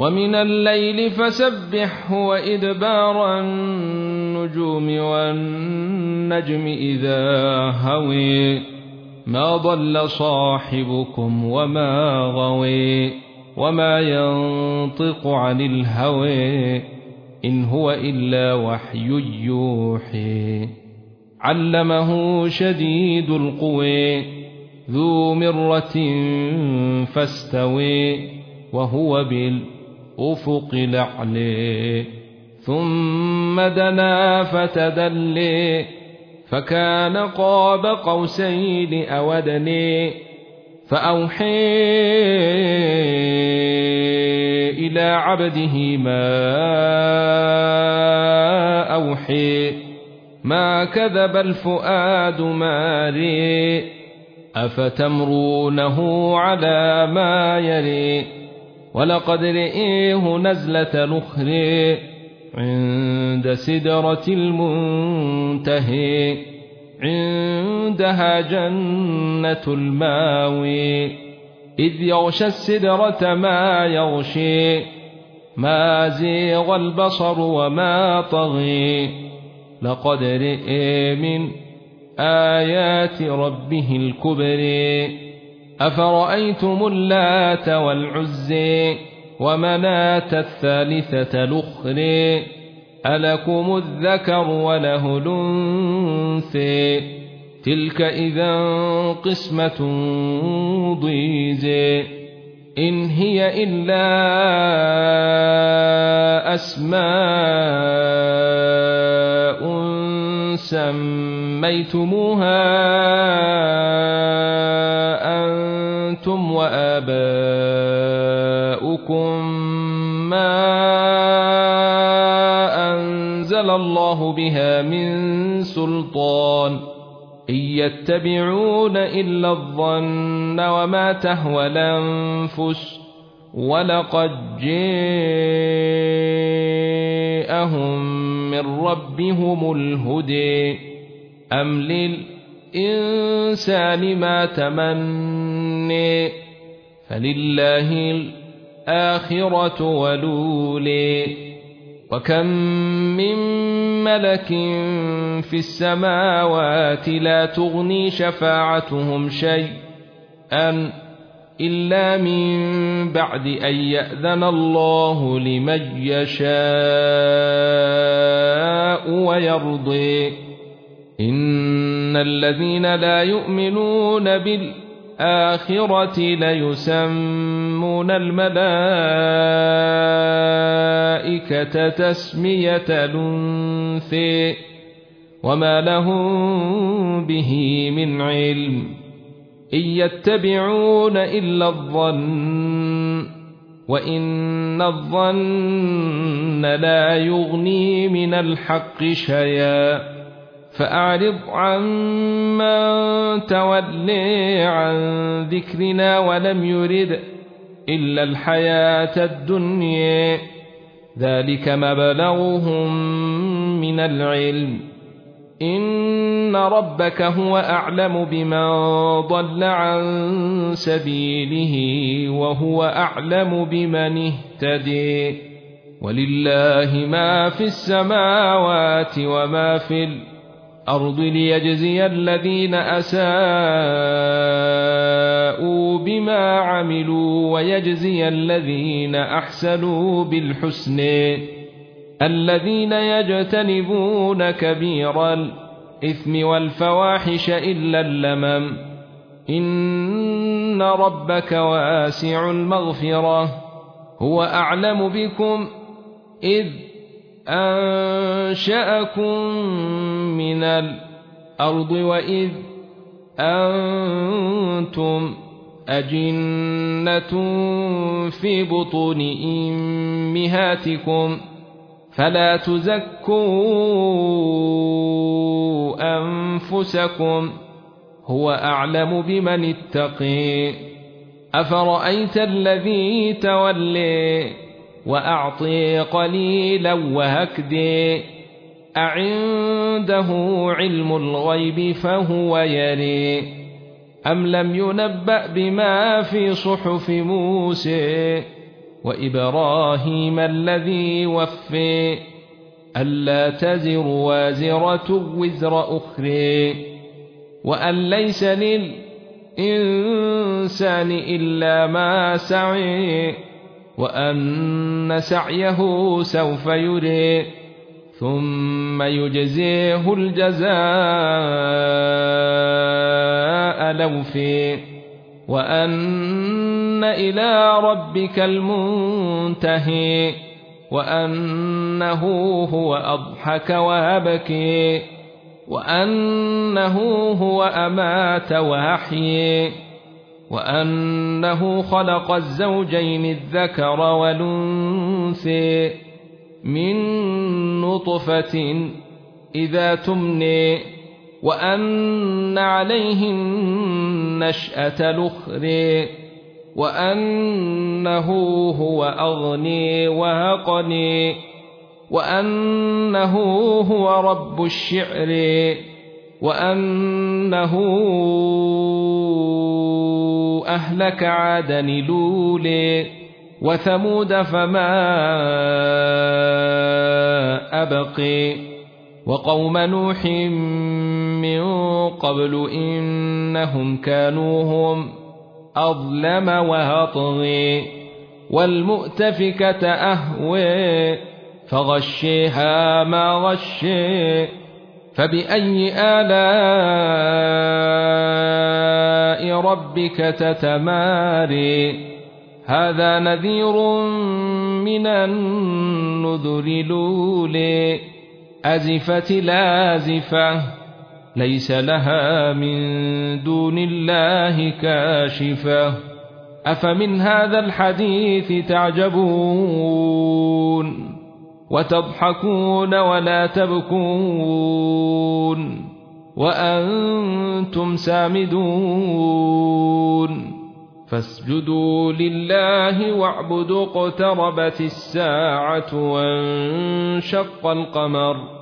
ومن الليل فسبحه وإدبار النجوم والنجم إذا هوي ما ضل صاحبكم وما غوي وما ينطق عن الهوى إن هو إلا وحي يوحي. علمه شديد القوي ذو مرة فاستوي وهو بالأفق الأعلي ثم دنا فتدلي فكان قاب قوسين أودني فأوحي إلى عبده ما أوحي ما كذب الفؤاد ماري أفتمرونه على ما يري؟ ولقد رئيه نزلة نخري عند سدرة المنتهي عندها جنة الماوي. إذ يغشى السدرة ما يغشي ما زيغ البصر وما طغي. لقد رئي من آيات ربه الكبر أفرأيتم اللات والعزي ومناه الثالثة الاخرى ألكم الذكر وله الانثى تلك إذا قسمة ضيزى إن هي إلا أسماء سميتموها أنتم وآباؤكم ما أنزل الله بها من سلطان إن يتبعون إلا الظن وما تهوى الأنفس ولقد جاءهم من ربهم الهدي أم للإنسان ما تمني فلله الآخرة ولولي وكم من ملك في السماوات لا تغني شفاعتهم شيئا إلا من بعد أن يأذن الله لمن يشاء ويرضي. إن الذين لا يؤمنون بالآخرة ليسمون الملائكة تسمية الأنثى وما لهم به من علم إن يتبعون إلا الظن وإن الظن لا يغني من الحق شيئا فأعرض عمن تولي عن ذكرنا ولم يرد إلا الحياة الدنيا. ذلك مبلغهم من العلم. إن ربك هو أعلم بمن ضل عن سبيله وهو أعلم بمن اهتدي. ولله ما في السماوات وما في الأرض ليجزي الذين أساءوا بما عملوا ويجزي الذين أحسنوا بالحسن. الذين يجتنبون كبير الإثم والفواحش إلا اللمم. إن ربك واسع المغفرة. هو أعلم بكم إذ أنشأكم من الأرض وإذ أنتم أجنة في بطون إمهاتكم فلا تزكوا أنفسكم هو أعلم بمن اتقي أفرأيت الذي تولي وأعطي قليلا وهكدي أعنده علم الغيب فهو يري. أم لم ينبأ بما في صحف موسى وإبراهيم الذي وفي؟ ألا تزر وازرة وزر أخرى. وأن ليس للإنسان إلا ما سعي وأن سعيه سوف يري ثم يجزيه الجزاء لوفي وأن إلى ربك المنتهي وأنه هو أضحك وابكي وأنه هو أمات وأحيي وأنه خلق الزوجين الذكر والأنثى من نطفة إذا تمني وأن عليه النشأة الأخرى وأنه هو أغني وهقني وأنه هو رب الشعر. وأنه أهلك عادا لولي وثمود فما أبقي وقوم نوح من قبل إنهم كانوا هم أظلم وهطغي والمؤتفكة أهوي فغشيها ما غشي فبأي آلاء ربك تتماري؟ هذا نذير من النذر لولي أزفت لازفة ليس لها من دون الله كاشفة. أفمن هذا الحديث تعجبون؟ وتضحكون ولا تبكون وأنتم سامدون فاسجدوا لله واعبدوا اقتربت الساعة وانشق القمر